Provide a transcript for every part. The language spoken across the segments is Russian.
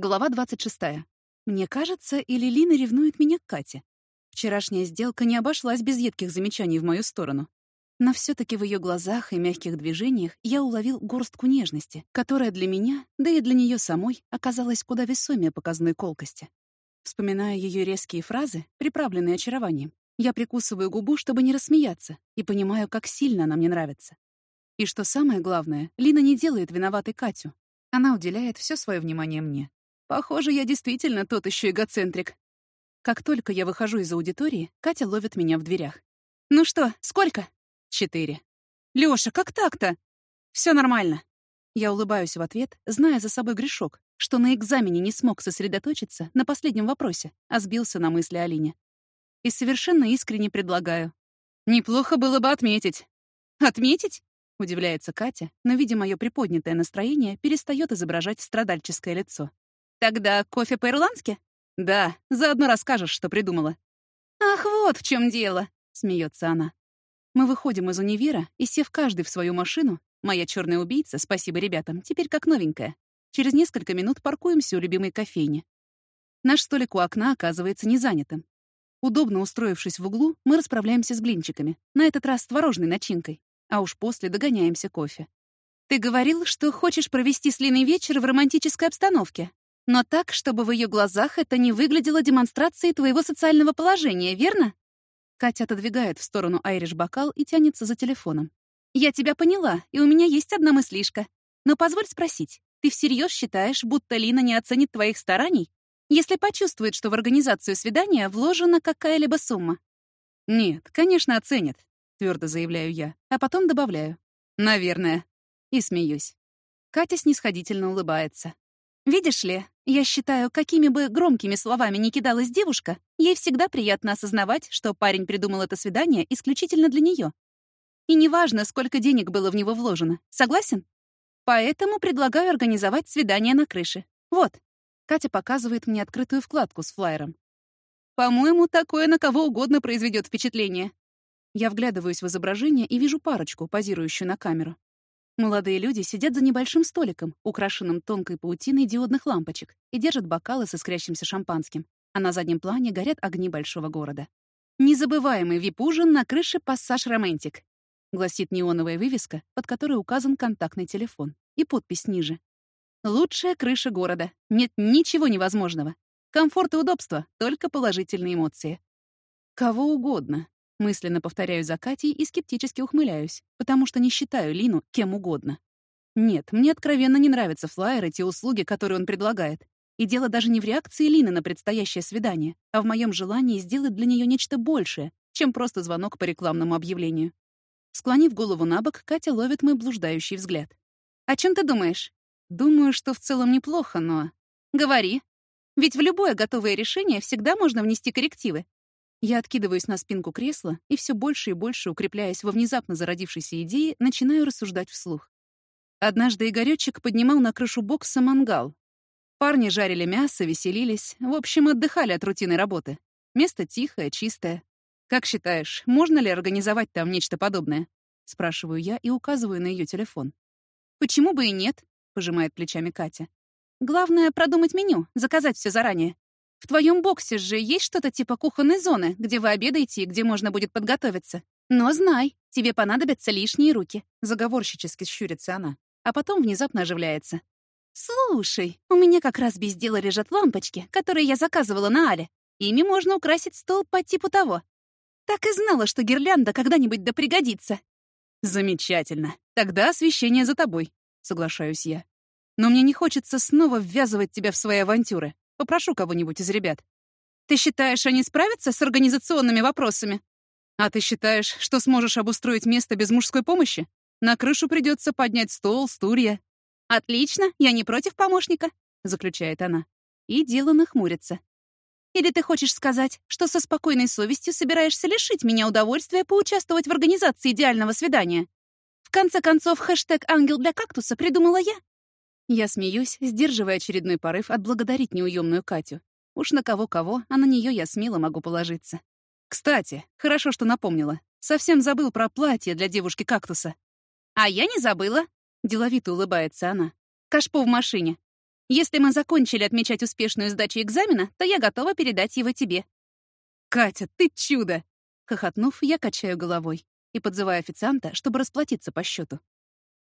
Глава 26. Мне кажется, или Лина ревнует меня к Кате. Вчерашняя сделка не обошлась без едких замечаний в мою сторону. Но все таки в ее глазах и мягких движениях я уловил горстку нежности, которая для меня, да и для нее самой, оказалась куда весомее показной колкости. Вспоминая ее резкие фразы, приправленные очарованием, я прикусываю губу, чтобы не рассмеяться, и понимаю, как сильно она мне нравится. И что самое главное, Лина не делает виноватой Катю. Она уделяет все свое внимание мне. Похоже, я действительно тот еще эгоцентрик. Как только я выхожу из аудитории, Катя ловит меня в дверях. «Ну что, сколько?» «Четыре». «Лёша, как так-то?» «Всё нормально». Я улыбаюсь в ответ, зная за собой грешок, что на экзамене не смог сосредоточиться на последнем вопросе, а сбился на мысли о Лине. И совершенно искренне предлагаю. «Неплохо было бы отметить». «Отметить?» — удивляется Катя, но, видя моё приподнятое настроение, перестаёт изображать страдальческое лицо. Тогда кофе по-ирландски? Да, заодно расскажешь, что придумала. Ах, вот в чем дело, смеется она. Мы выходим из универа и, сев каждый в свою машину, моя черная убийца, спасибо ребятам, теперь как новенькая, через несколько минут паркуемся у любимой кофейни. Наш столик у окна оказывается незанятым. Удобно устроившись в углу, мы расправляемся с блинчиками, на этот раз с творожной начинкой, а уж после догоняемся кофе. «Ты говорил, что хочешь провести с Линой вечер в романтической обстановке», но так, чтобы в ее глазах это не выглядело демонстрацией твоего социального положения, верно? Катя отодвигает в сторону Айриш бокал и тянется за телефоном. «Я тебя поняла, и у меня есть одна мыслишка. Но позволь спросить, ты всерьез считаешь, будто Лина не оценит твоих стараний, если почувствует, что в организацию свидания вложена какая-либо сумма?» «Нет, конечно, оценит», — твердо заявляю я, а потом добавляю. «Наверное». И смеюсь. Катя снисходительно улыбается. «Видишь ли, я считаю, какими бы громкими словами ни кидалась девушка, ей всегда приятно осознавать, что парень придумал это свидание исключительно для нее. И неважно, сколько денег было в него вложено. Согласен? Поэтому предлагаю организовать свидание на крыше. Вот. Катя показывает мне открытую вкладку с флаером. По-моему, такое на кого угодно произведет впечатление. Я вглядываюсь в изображение и вижу парочку, позирующую на камеру. Молодые люди сидят за небольшим столиком, украшенным тонкой паутиной диодных лампочек, и держат бокалы с искрящимся шампанским, а на заднем плане горят огни большого города. «Незабываемый вип-ужин на крыше «Пассаж Романтик», — гласит неоновая вывеска, под которой указан контактный телефон, и подпись ниже. «Лучшая крыша города. Нет ничего невозможного. Комфорт и удобство, только положительные эмоции». Кого угодно, Мысленно повторяю за Катей и скептически ухмыляюсь, потому что не считаю Лину кем угодно. Нет, мне откровенно не нравятся флаеры, те услуги, которые он предлагает. И дело даже не в реакции Лины на предстоящее свидание, а в моем желании сделать для нее нечто большее, чем просто звонок по рекламному объявлению. Склонив голову на бок, Катя ловит мой блуждающий взгляд. «О чем ты думаешь?» «Думаю, что в целом неплохо, но...» «Говори. Ведь в любое готовое решение всегда можно внести коррективы. Я откидываюсь на спинку кресла и все больше и больше, укрепляясь во внезапно зародившейся идее, начинаю рассуждать вслух. Однажды Игорёчек поднимал на крышу бокса мангал. Парни жарили мясо, веселились, в общем, отдыхали от рутинной работы. Место тихое, чистое. «Как считаешь, можно ли организовать там нечто подобное?» — спрашиваю я и указываю на ее телефон. «Почему бы и нет?» — пожимает плечами Катя. «Главное — продумать меню, заказать все заранее. В твоем боксе же есть что-то типа кухонной зоны, где вы обедаете и где можно будет подготовиться. Но знай, тебе понадобятся лишние руки. Заговорщически щурится она, а потом внезапно оживляется. «Слушай, у меня как раз без дела лежат лампочки, которые я заказывала на Але. Ими можно украсить стол по типу того. Так и знала, что гирлянда когда-нибудь да пригодится». «Замечательно. Тогда освещение за тобой», — соглашаюсь я. «Но мне не хочется снова ввязывать тебя в свои авантюры. Попрошу кого-нибудь из ребят. Ты считаешь, они справятся с организационными вопросами? А ты считаешь, что сможешь обустроить место без мужской помощи? На крышу придется поднять стол, стулья. Отлично, я не против помощника, заключает она. И дело нахмурится. Или ты хочешь сказать, что со спокойной совестью собираешься лишить меня удовольствия поучаствовать в организации идеального свидания? В конце концов, хэштег «Ангел для кактуса» придумала я. Я смеюсь, сдерживая очередной порыв отблагодарить неуемную Катю. Уж на кого-кого, а на нее я смело могу положиться. Кстати, хорошо, что напомнила. Совсем забыл про платье для девушки-кактуса. А я не забыла. Деловито улыбается она. Кашпо в машине. Если мы закончили отмечать успешную сдачу экзамена, то я готова передать его тебе». «Катя, ты чудо!» Хохотнув, я качаю головой и подзываю официанта, чтобы расплатиться по счету.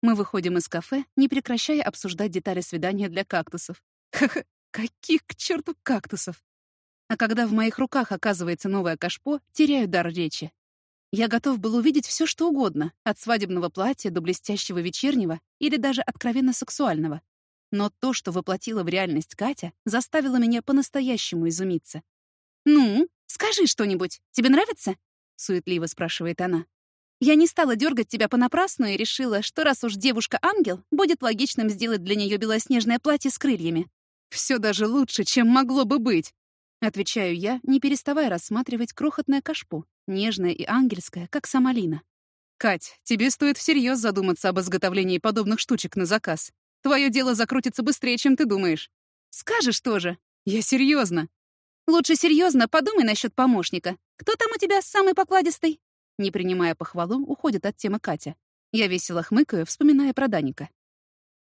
Мы выходим из кафе, не прекращая обсуждать детали свидания для кактусов. Ха-ха, каких к черту кактусов? А когда в моих руках оказывается новое кашпо, теряю дар речи. Я готов был увидеть все, что угодно, от свадебного платья до блестящего вечернего или даже откровенно сексуального. Но то, что воплотила в реальность Катя, заставило меня по-настоящему изумиться. «Ну, скажи что-нибудь. Тебе нравится?» — суетливо спрашивает она. Я не стала дергать тебя понапрасну и решила, что раз уж девушка-ангел, будет логичным сделать для нее белоснежное платье с крыльями. Все даже лучше, чем могло бы быть. Отвечаю я, не переставая рассматривать крохотное кашпо, нежное и ангельское, как сама Лина. «Кать, тебе стоит всерьез задуматься об изготовлении подобных штучек на заказ. Твое дело закрутится быстрее, чем ты думаешь». «Скажешь тоже». «Я серьезно. «Лучше серьезно подумай насчет помощника. Кто там у тебя самый покладистый?» Не принимая похвалу, уходит от темы Катя. Я весело хмыкаю, вспоминая про Даника.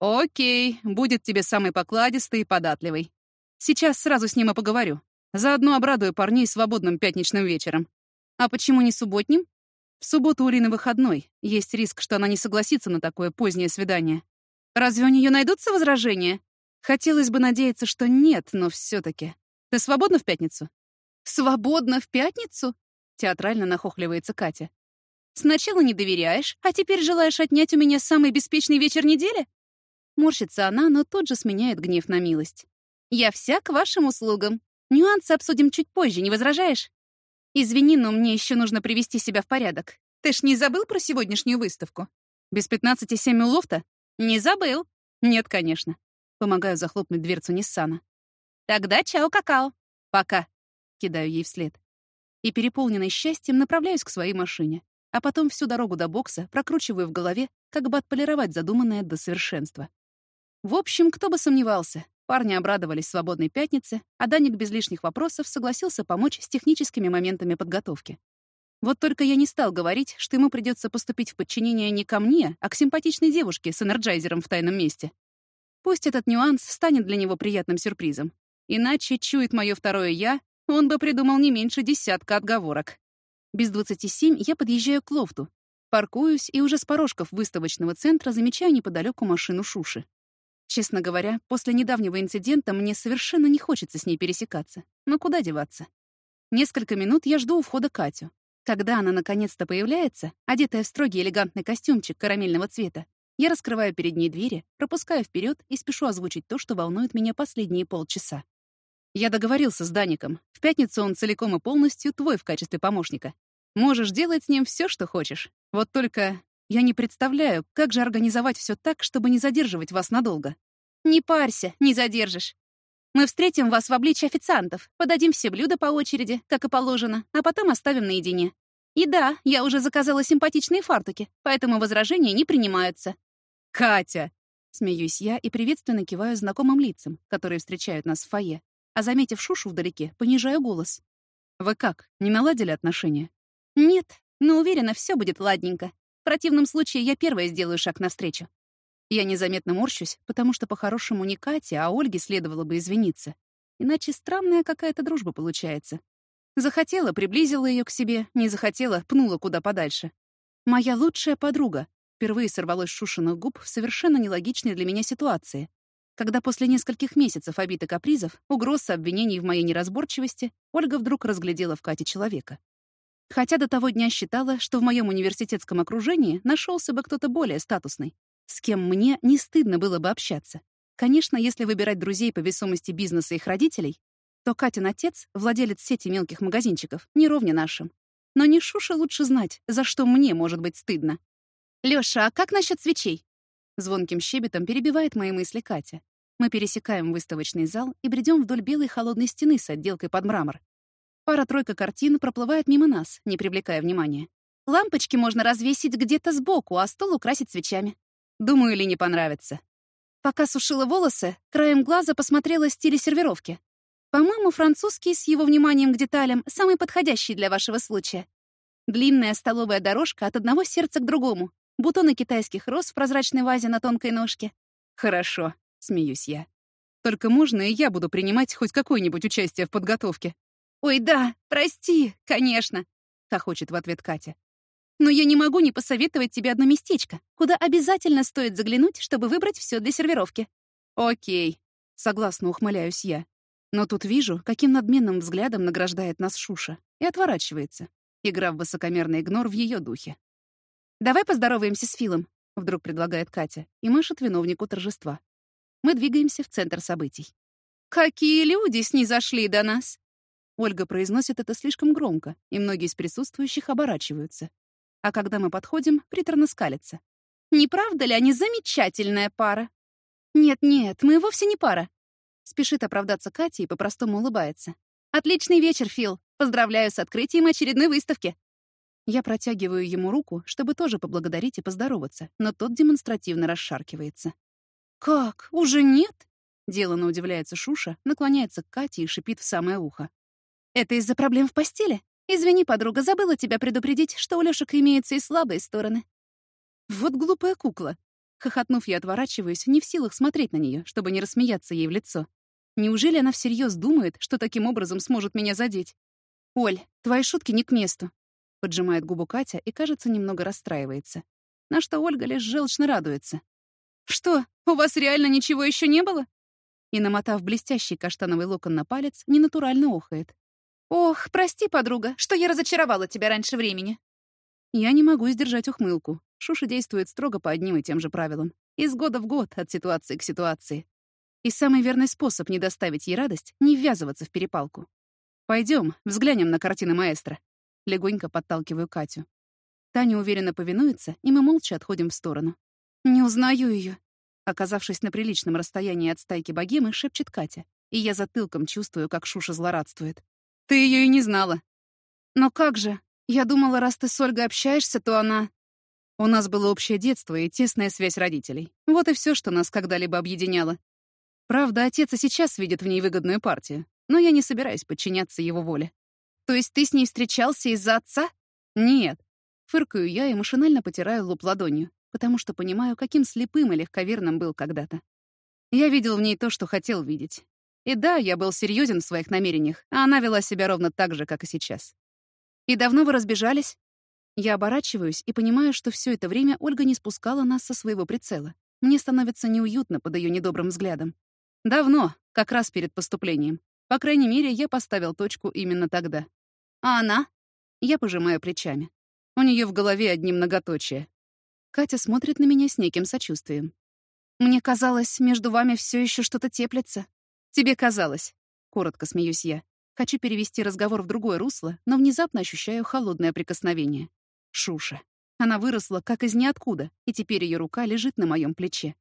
«Окей, будет тебе самый покладистый и податливый. Сейчас сразу с ним и поговорю. Заодно обрадую парней свободным пятничным вечером. А почему не субботним? В субботу у Рины выходной. Есть риск, что она не согласится на такое позднее свидание. Разве у нее найдутся возражения? Хотелось бы надеяться, что нет, но все таки Ты свободна в пятницу? Свободна в пятницу? Театрально нахохливается Катя. «Сначала не доверяешь, а теперь желаешь отнять у меня самый беспечный вечер недели?» Морщится она, но тут же сменяет гнев на милость. «Я вся к вашим услугам. Нюансы обсудим чуть позже, не возражаешь?» «Извини, но мне еще нужно привести себя в порядок. Ты ж не забыл про сегодняшнюю выставку?» «Без пятнадцати семь у лофта?» «Не забыл?» «Нет, конечно». Помогаю захлопнуть дверцу Ниссана. «Тогда чао, какао». «Пока», — кидаю ей вслед и, переполненный счастьем, направляюсь к своей машине, а потом всю дорогу до бокса прокручиваю в голове, как бы отполировать задуманное до совершенства. В общем, кто бы сомневался, парни обрадовались свободной пятнице, а Даник без лишних вопросов согласился помочь с техническими моментами подготовки. Вот только я не стал говорить, что ему придется поступить в подчинение не ко мне, а к симпатичной девушке с энерджайзером в тайном месте. Пусть этот нюанс станет для него приятным сюрпризом. Иначе чует мое второе «я», он бы придумал не меньше десятка отговорок. Без двадцати семь я подъезжаю к лофту. Паркуюсь и уже с порожков выставочного центра замечаю неподалеку машину Шуши. Честно говоря, после недавнего инцидента мне совершенно не хочется с ней пересекаться. Но куда деваться? Несколько минут я жду у входа Катю. Когда она наконец-то появляется, одетая в строгий элегантный костюмчик карамельного цвета, я раскрываю перед ней двери, пропускаю вперед и спешу озвучить то, что волнует меня последние полчаса. Я договорился с Даником. В пятницу он целиком и полностью твой в качестве помощника. Можешь делать с ним все, что хочешь. Вот только я не представляю, как же организовать все так, чтобы не задерживать вас надолго. Не парься, не задержишь. Мы встретим вас в обличье официантов, подадим все блюда по очереди, как и положено, а потом оставим наедине. И да, я уже заказала симпатичные фартуки, поэтому возражения не принимаются. «Катя!» — смеюсь я и приветственно киваю знакомым лицам, которые встречают нас в фойе а, заметив Шушу вдалеке, понижаю голос. «Вы как, не наладили отношения?» «Нет, но уверена, все будет ладненько. В противном случае я первая сделаю шаг навстречу». Я незаметно морщусь, потому что по-хорошему не Кате, а Ольге следовало бы извиниться. Иначе странная какая-то дружба получается. Захотела, приблизила ее к себе, не захотела, пнула куда подальше. Моя лучшая подруга впервые сорвалось с Шушиных губ в совершенно нелогичной для меня ситуации когда после нескольких месяцев обид и капризов, угроз и обвинений в моей неразборчивости, Ольга вдруг разглядела в Кате человека. Хотя до того дня считала, что в моем университетском окружении нашелся бы кто-то более статусный, с кем мне не стыдно было бы общаться. Конечно, если выбирать друзей по весомости бизнеса их родителей, то Катин отец, владелец сети мелких магазинчиков, не ровня нашим. Но не Шуша лучше знать, за что мне может быть стыдно. «Лёша, а как насчет свечей?» Звонким щебетом перебивает мои мысли Катя. Мы пересекаем выставочный зал и бредем вдоль белой холодной стены с отделкой под мрамор. Пара-тройка картин проплывает мимо нас, не привлекая внимания. Лампочки можно развесить где-то сбоку, а стол украсить свечами. Думаю, ли не понравится. Пока сушила волосы, краем глаза посмотрела стиль сервировки. По-моему, французский с его вниманием к деталям самый подходящий для вашего случая. Длинная столовая дорожка от одного сердца к другому, бутоны китайских роз в прозрачной вазе на тонкой ножке. Хорошо. — смеюсь я. Только можно и я буду принимать хоть какое-нибудь участие в подготовке. «Ой, да, прости, конечно», — хохочет в ответ Катя. «Но я не могу не посоветовать тебе одно местечко, куда обязательно стоит заглянуть, чтобы выбрать все для сервировки». «Окей», — согласно ухмыляюсь я. Но тут вижу, каким надменным взглядом награждает нас Шуша, и отворачивается, игра в высокомерный игнор в ее духе. «Давай поздороваемся с Филом», — вдруг предлагает Катя и машет виновнику торжества. Мы двигаемся в центр событий. «Какие люди снизошли до нас!» Ольга произносит это слишком громко, и многие из присутствующих оборачиваются. А когда мы подходим, приторно скалится. «Не правда ли они замечательная пара?» «Нет-нет, мы вовсе не пара», — спешит оправдаться Катя и по-простому улыбается. «Отличный вечер, Фил. Поздравляю с открытием очередной выставки». Я протягиваю ему руку, чтобы тоже поблагодарить и поздороваться, но тот демонстративно расшаркивается. «Как? Уже нет?» Делано удивляется Шуша, наклоняется к Кате и шипит в самое ухо. «Это из-за проблем в постели? Извини, подруга, забыла тебя предупредить, что у Лёшек имеются и слабые стороны». Вот глупая кукла. Хохотнув, я отворачиваюсь, не в силах смотреть на нее, чтобы не рассмеяться ей в лицо. Неужели она всерьез думает, что таким образом сможет меня задеть? «Оль, твои шутки не к месту», — поджимает губу Катя и, кажется, немного расстраивается. На что Ольга лишь желчно радуется. «Что, у вас реально ничего еще не было?» И, намотав блестящий каштановый локон на палец, ненатурально охает. «Ох, прости, подруга, что я разочаровала тебя раньше времени». Я не могу сдержать ухмылку. Шуша действует строго по одним и тем же правилам. Из года в год, от ситуации к ситуации. И самый верный способ не доставить ей радость — не ввязываться в перепалку. Пойдем, взглянем на картины маэстро. Легонько подталкиваю Катю. Таня уверенно повинуется, и мы молча отходим в сторону. «Не узнаю ее. Оказавшись на приличном расстоянии от стайки богемы, шепчет Катя. И я затылком чувствую, как Шуша злорадствует. «Ты ее и не знала». «Но как же? Я думала, раз ты с Ольгой общаешься, то она...» У нас было общее детство и тесная связь родителей. Вот и все, что нас когда-либо объединяло. Правда, отец и сейчас видит в ней выгодную партию, но я не собираюсь подчиняться его воле. То есть ты с ней встречался из-за отца? Нет. Фыркаю я и машинально потираю лоб ладонью потому что понимаю, каким слепым и легковерным был когда-то. Я видел в ней то, что хотел видеть. И да, я был серьезен в своих намерениях, а она вела себя ровно так же, как и сейчас. «И давно вы разбежались?» Я оборачиваюсь и понимаю, что все это время Ольга не спускала нас со своего прицела. Мне становится неуютно под ее недобрым взглядом. Давно, как раз перед поступлением. По крайней мере, я поставил точку именно тогда. А она? Я пожимаю плечами. У нее в голове одни многоточия. Катя смотрит на меня с неким сочувствием. «Мне казалось, между вами все еще что-то теплится». «Тебе казалось». Коротко смеюсь я. Хочу перевести разговор в другое русло, но внезапно ощущаю холодное прикосновение. Шуша. Она выросла как из ниоткуда, и теперь ее рука лежит на моем плече.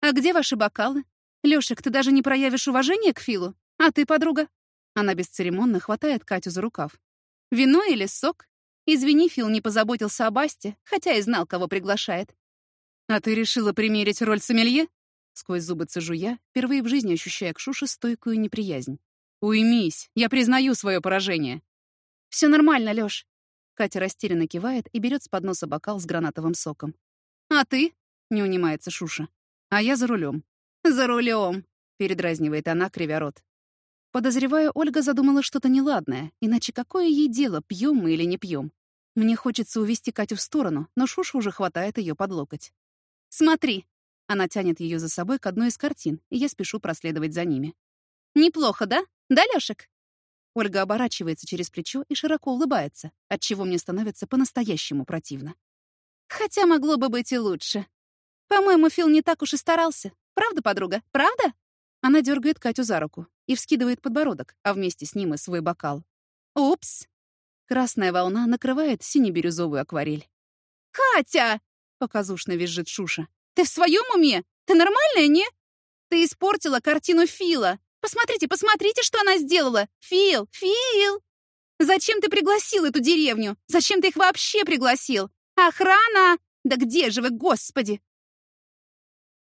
«А где ваши бокалы? Лёшек, ты даже не проявишь уважение к Филу? А ты, подруга?» Она бесцеремонно хватает Катю за рукав. «Вино или сок? Извини, Фил не позаботился о Басте, хотя и знал, кого приглашает. «А ты решила примерить роль сомелье?» Сквозь зубы цежу я, впервые в жизни ощущая к Шуше стойкую неприязнь. «Уймись, я признаю свое поражение». Все нормально, Лёш». Катя растерянно кивает и берет с подноса бокал с гранатовым соком. «А ты?» — не унимается Шуша. «А я за рулем. «За рулем», — передразнивает она, кривя рот. Подозреваю, Ольга задумала что-то неладное, иначе какое ей дело, пьем мы или не пьем? Мне хочется увести Катю в сторону, но Шуша уже хватает ее под локоть. «Смотри!» Она тянет ее за собой к одной из картин, и я спешу проследовать за ними. «Неплохо, да? Да, Лёшек?» Ольга оборачивается через плечо и широко улыбается, отчего мне становится по-настоящему противно. «Хотя могло бы быть и лучше. По-моему, Фил не так уж и старался. Правда, подруга? Правда?» Она дергает Катю за руку и вскидывает подбородок, а вместе с ним и свой бокал. «Упс!» Красная волна накрывает сине-бирюзовую акварель. «Катя!» — показушно визжит Шуша. «Ты в своем уме? Ты нормальная, не? Ты испортила картину Фила. Посмотрите, посмотрите, что она сделала! Фил! Фил! Зачем ты пригласил эту деревню? Зачем ты их вообще пригласил? Охрана! Да где же вы, господи?